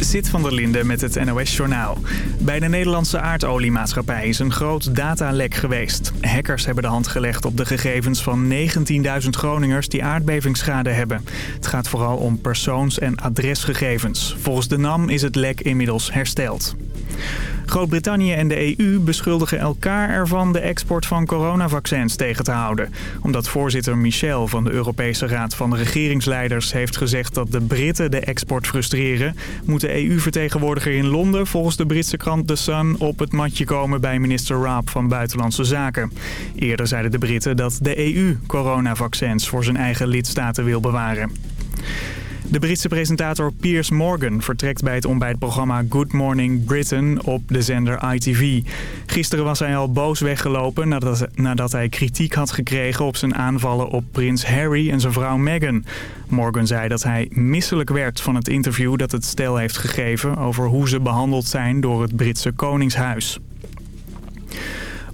Zit van der Linde met het NOS-journaal. Bij de Nederlandse aardoliemaatschappij is een groot datalek geweest. Hackers hebben de hand gelegd op de gegevens van 19.000 Groningers die aardbevingsschade hebben. Het gaat vooral om persoons- en adresgegevens. Volgens de NAM is het lek inmiddels hersteld. Groot-Brittannië en de EU beschuldigen elkaar ervan de export van coronavaccins tegen te houden. Omdat voorzitter Michel van de Europese Raad van Regeringsleiders heeft gezegd dat de Britten de export frustreren... moet de EU-vertegenwoordiger in Londen volgens de Britse krant The Sun op het matje komen bij minister Raab van Buitenlandse Zaken. Eerder zeiden de Britten dat de EU coronavaccins voor zijn eigen lidstaten wil bewaren. De Britse presentator Piers Morgan vertrekt bij het ontbijtprogramma Good Morning Britain op de zender ITV. Gisteren was hij al boos weggelopen nadat, nadat hij kritiek had gekregen op zijn aanvallen op prins Harry en zijn vrouw Meghan. Morgan zei dat hij misselijk werd van het interview dat het stel heeft gegeven over hoe ze behandeld zijn door het Britse Koningshuis.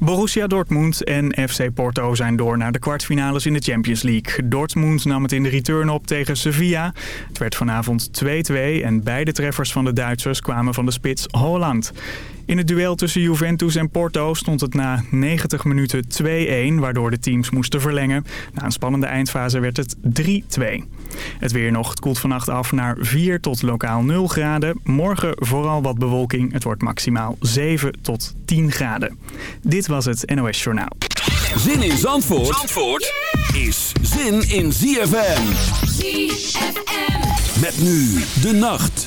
Borussia Dortmund en FC Porto zijn door naar de kwartfinales in de Champions League. Dortmund nam het in de return op tegen Sevilla. Het werd vanavond 2-2 en beide treffers van de Duitsers kwamen van de spits Holland. In het duel tussen Juventus en Porto stond het na 90 minuten 2-1, waardoor de teams moesten verlengen. Na een spannende eindfase werd het 3-2. Het weer nog, het koelt vannacht af naar 4 tot lokaal 0 graden. Morgen vooral wat bewolking, het wordt maximaal 7 tot 10 graden. Dit was het NOS Journaal. Zin in Zandvoort, Zandvoort is zin in ZFM. ZFM. Met nu de nacht.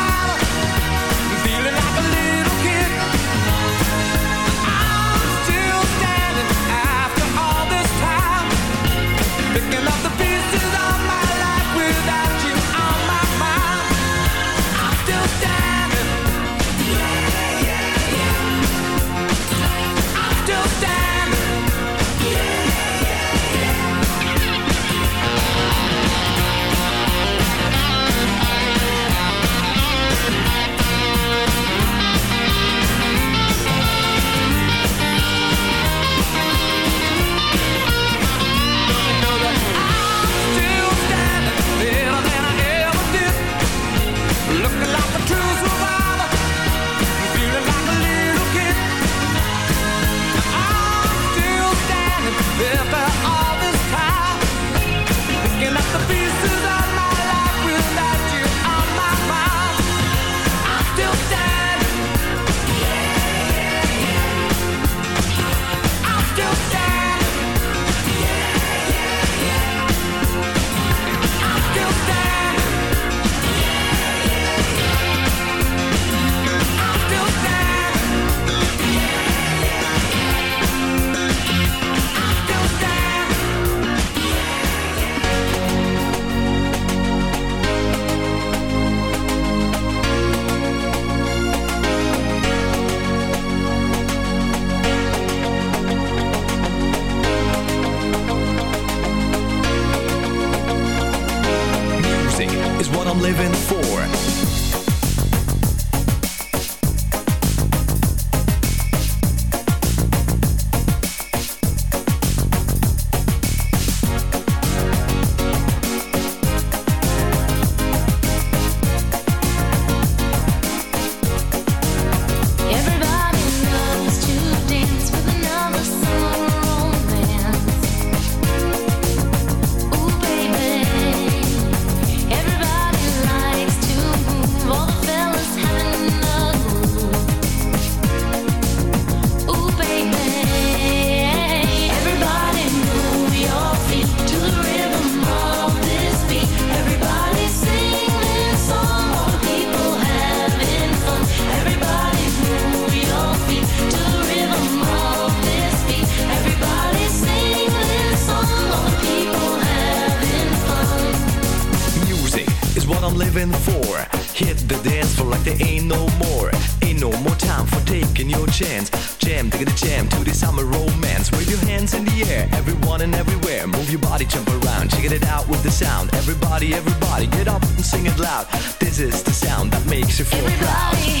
sound. Everybody, everybody, get up and sing it loud. This is the sound that makes you feel everybody. proud.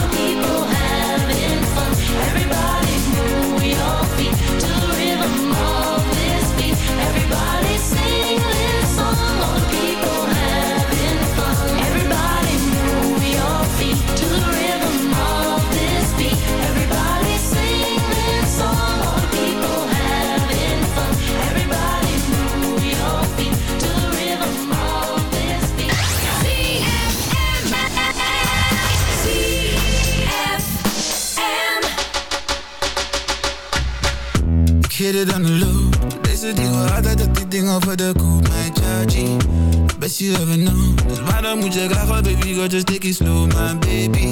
Get it on the loop. Deze dingen altijd dat die dingen voor de koe, mijn charge. Best you ever know. Dus waarom moet je graag baby girl, just take it slow, my baby.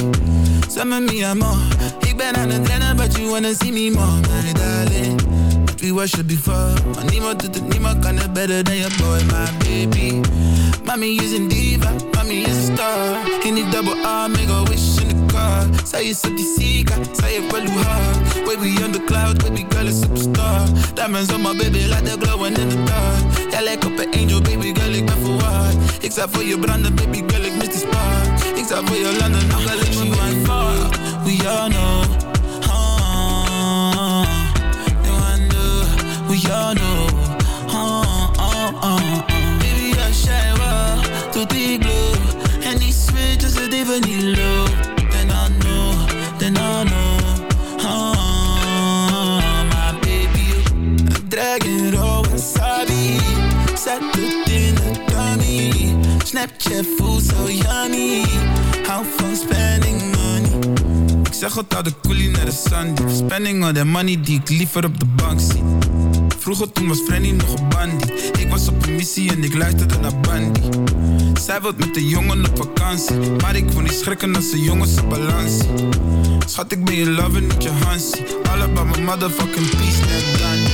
Some of me I'm all. Ik ben aan het rennen, but you wanna see me more, my darling. But we worship before. Maar niemand doet het, niemand kan het better than your boy, my baby. Mommy is een diva, mommy is a star. In die double R, make a wish in the car. Zij is zika, zij heeft wel hoe hard. Baby on the cloud, baby girl is superstar. Diamonds on my baby, like they're glowing in the dark. Jij lijkt op een angel, baby girl, ik ben verwaard. Ik zou voor je branden, baby girl, ik mis die spark. Ik zou voor je landen, nog wel ik. We all know all know. Snapchat voelt zo yummy. Hou van spending money. Ik zeg het de coolie naar de sun. Spending all that money die ik liever op de bank zie Vroeger toen was Frenny nog een bandie. Ik was op een missie en ik luisterde naar Bandy. Zij wilt met de jongen op vakantie. Maar ik wil niet schrikken als de jongens op balansie. Schat, ik ben je lover, niet je Hansie. All about my motherfucking peace, net.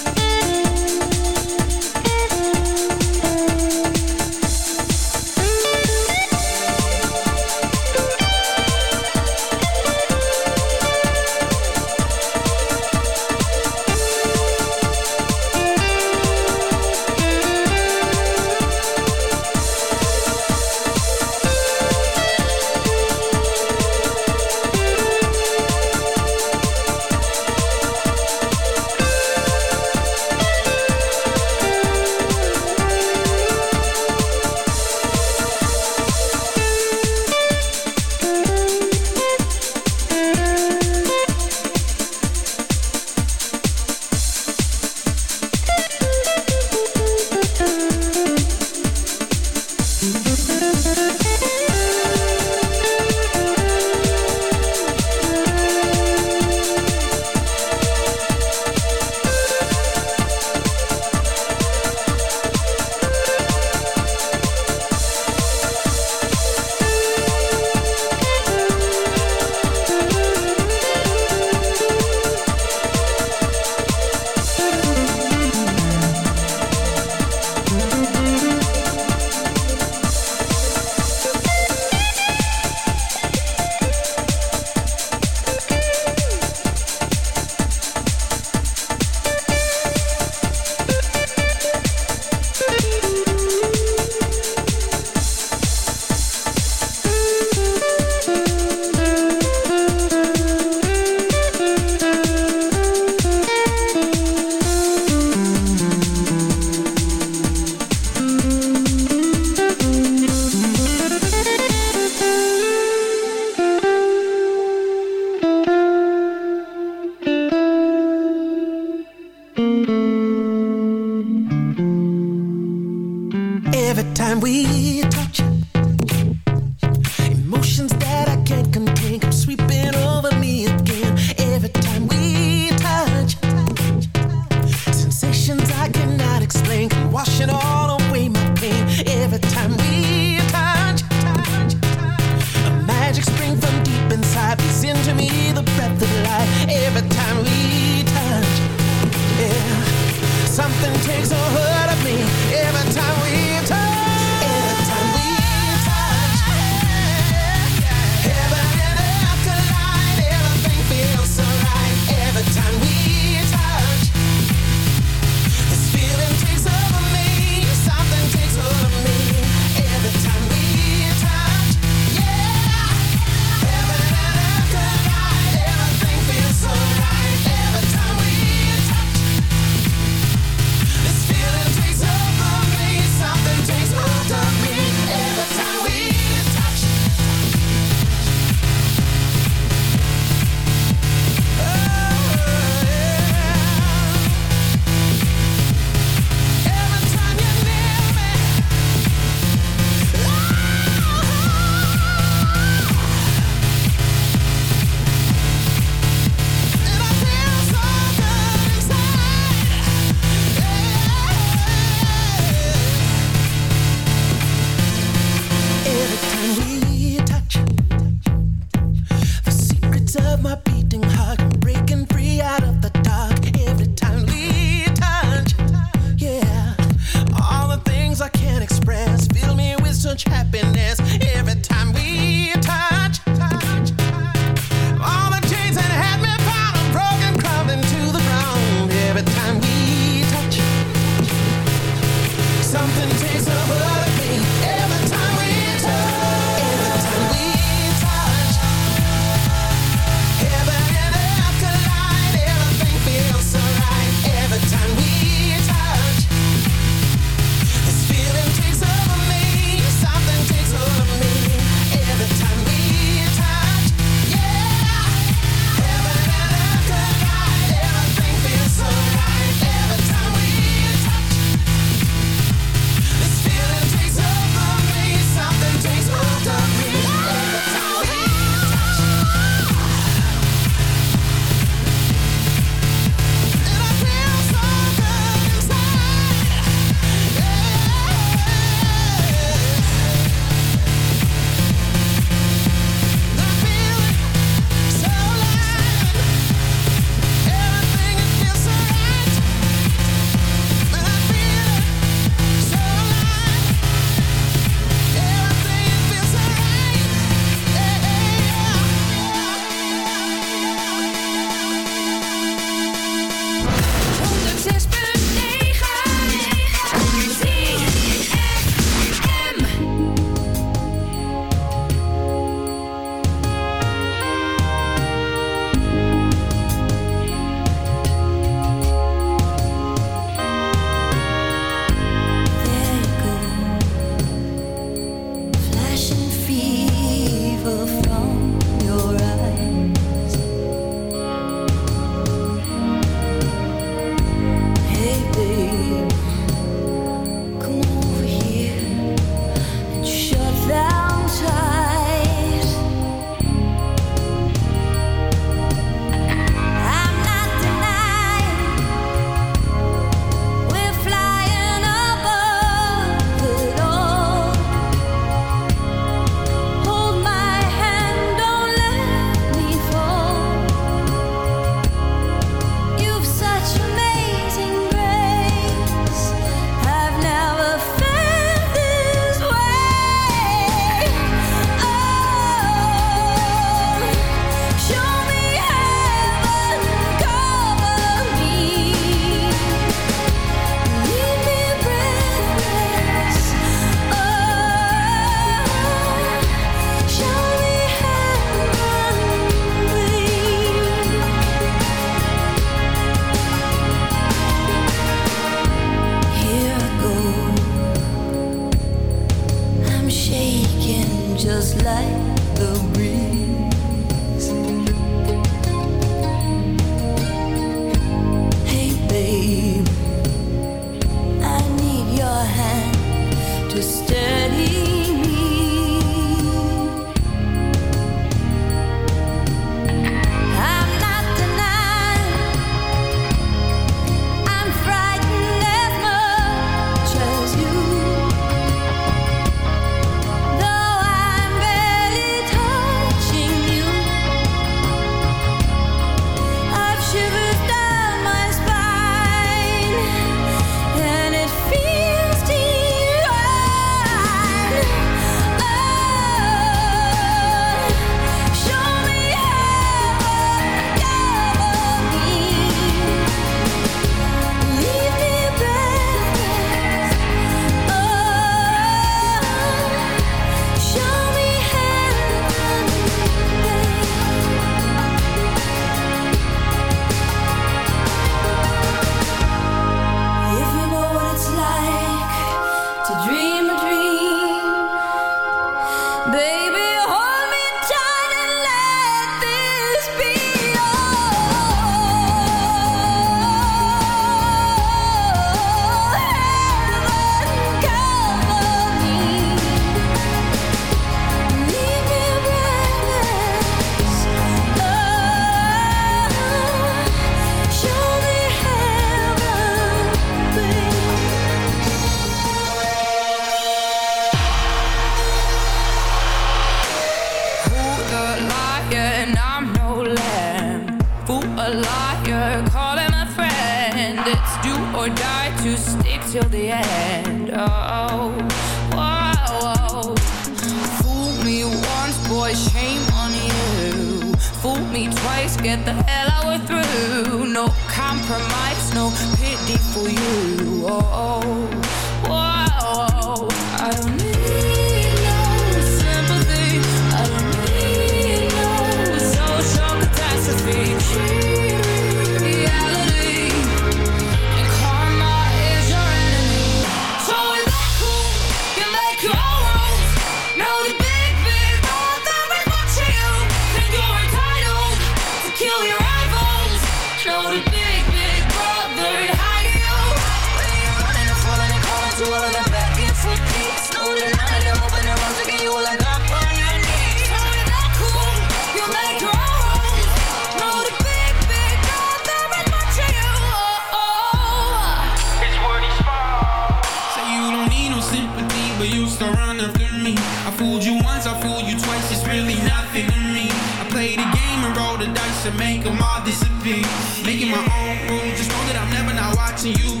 sympathy, but you still run after me. I fooled you once, I fooled you twice, it's really nothing to me. I play the game and roll the dice and make them all disappear. Making my own rules, just know that I'm never not watching you.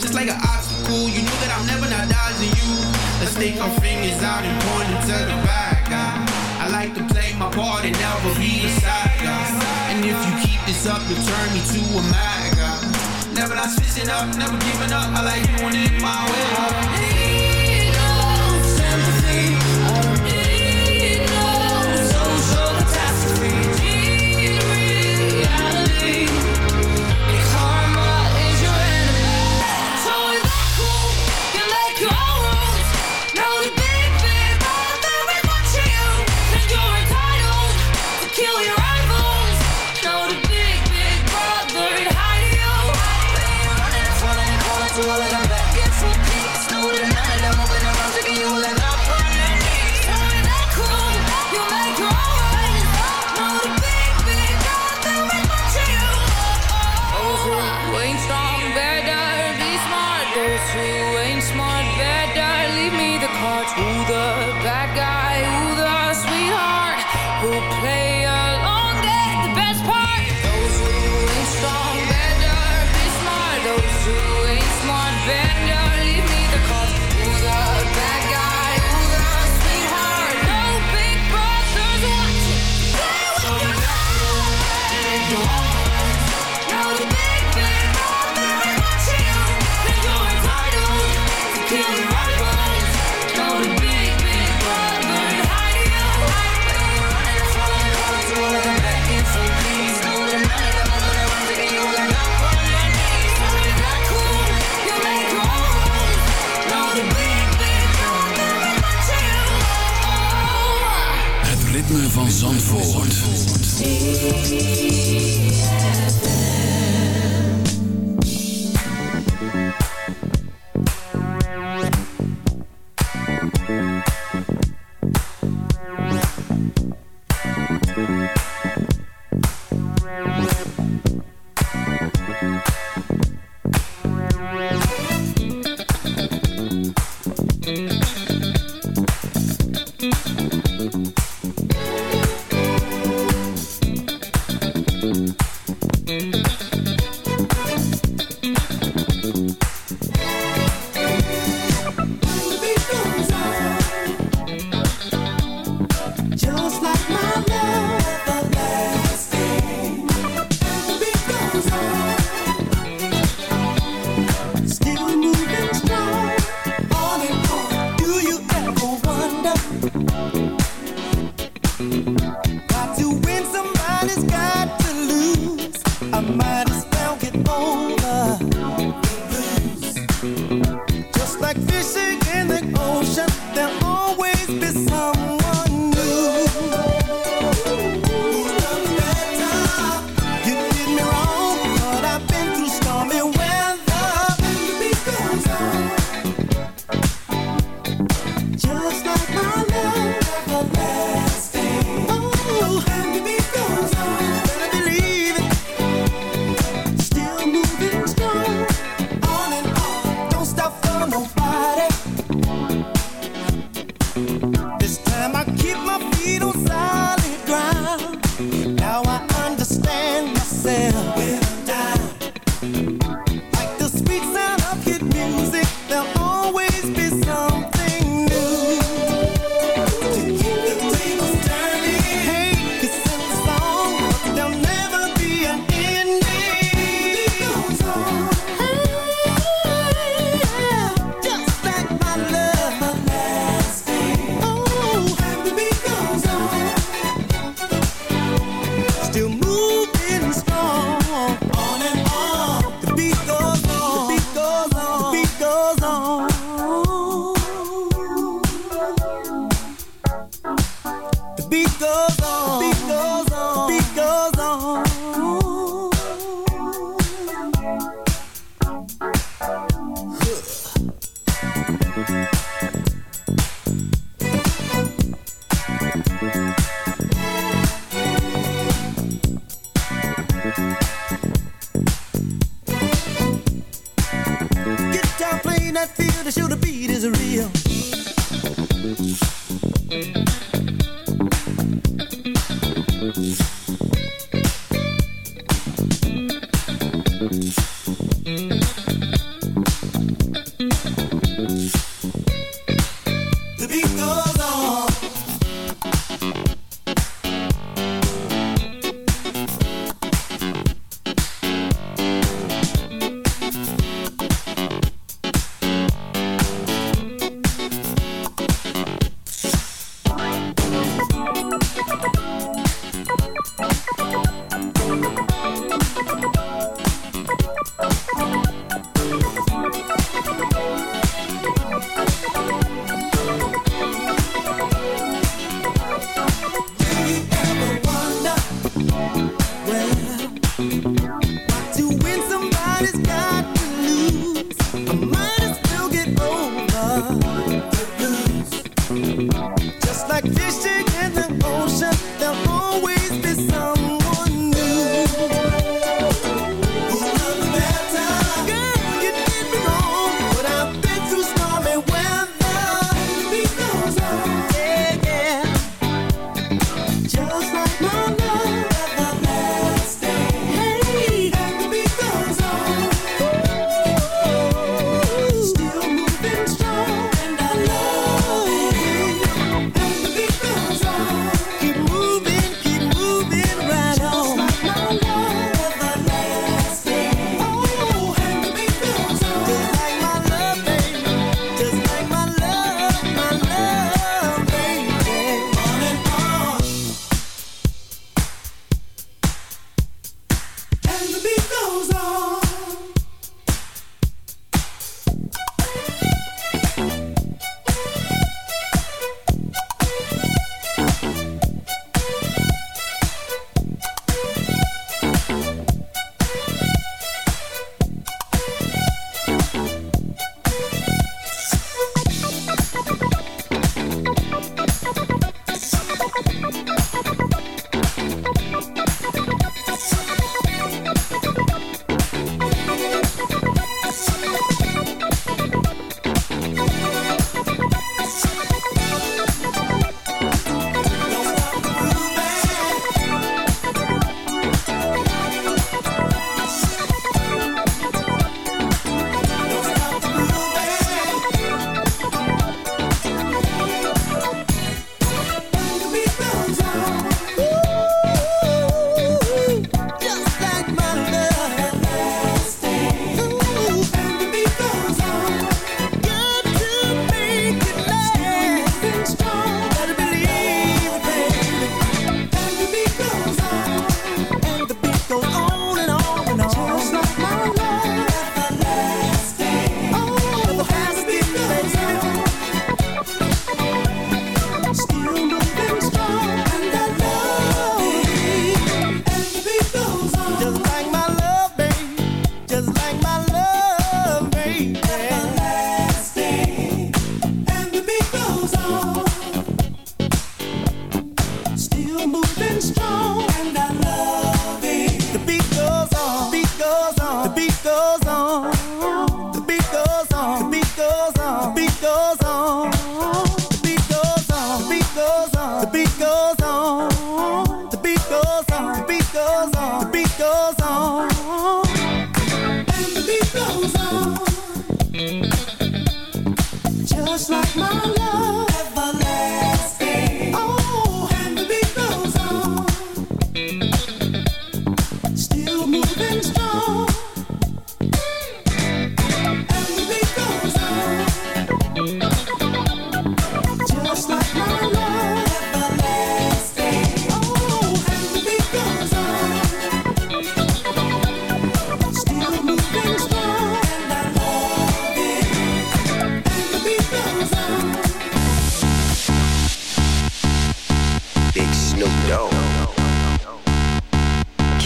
Just like an obstacle, you know that I'm never not dodging you. Let's take our fingers out and point them to the back. I, I like to play my part and never be a side guy. And if you keep this up, you'll turn me to a mad guy. Never not switching up, never giving up. I like doing it my way.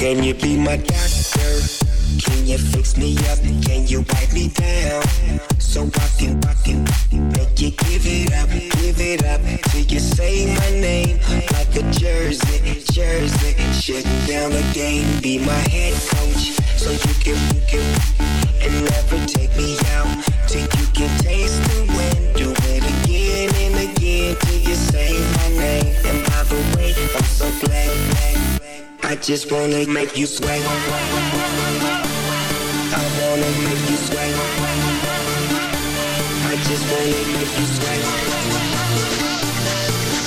Can you be my doctor? Can you fix me up? Can you wipe me down? So I can, I can make you give it up, give it up till you say my name like a jersey, jersey. shut down the game, be my head coach, so you can, you can, and never take me out till you I just wanna make you sweat. I wanna make you sweat. I just wanna make you sweat.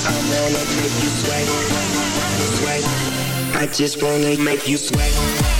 I wanna make you sweat. Sweat. I just wanna make you sweat.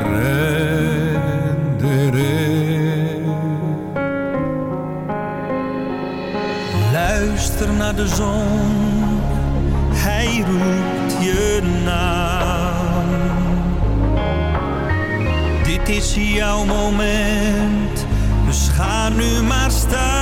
Na de zon. Hij roept je na. Dit is jouw moment, dus ga nu maar staan.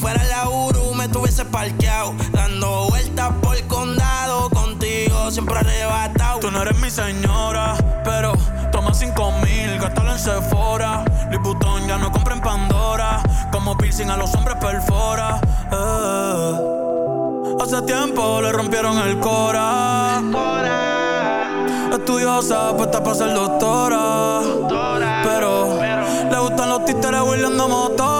Fuera la Uru me tuviese parqueado. Dando vueltas por el condado. Contigo siempre arrebatado. Tú no eres mi señora, pero toma cinco mil, gástalo en Sephora. Vuitton ya no compra en Pandora. Como piercing a los hombres perfora. Eh. Hace tiempo le rompieron el cora. Estudiosa, puesta para ser doctora. Pero le gustan los títeres huirleando motora.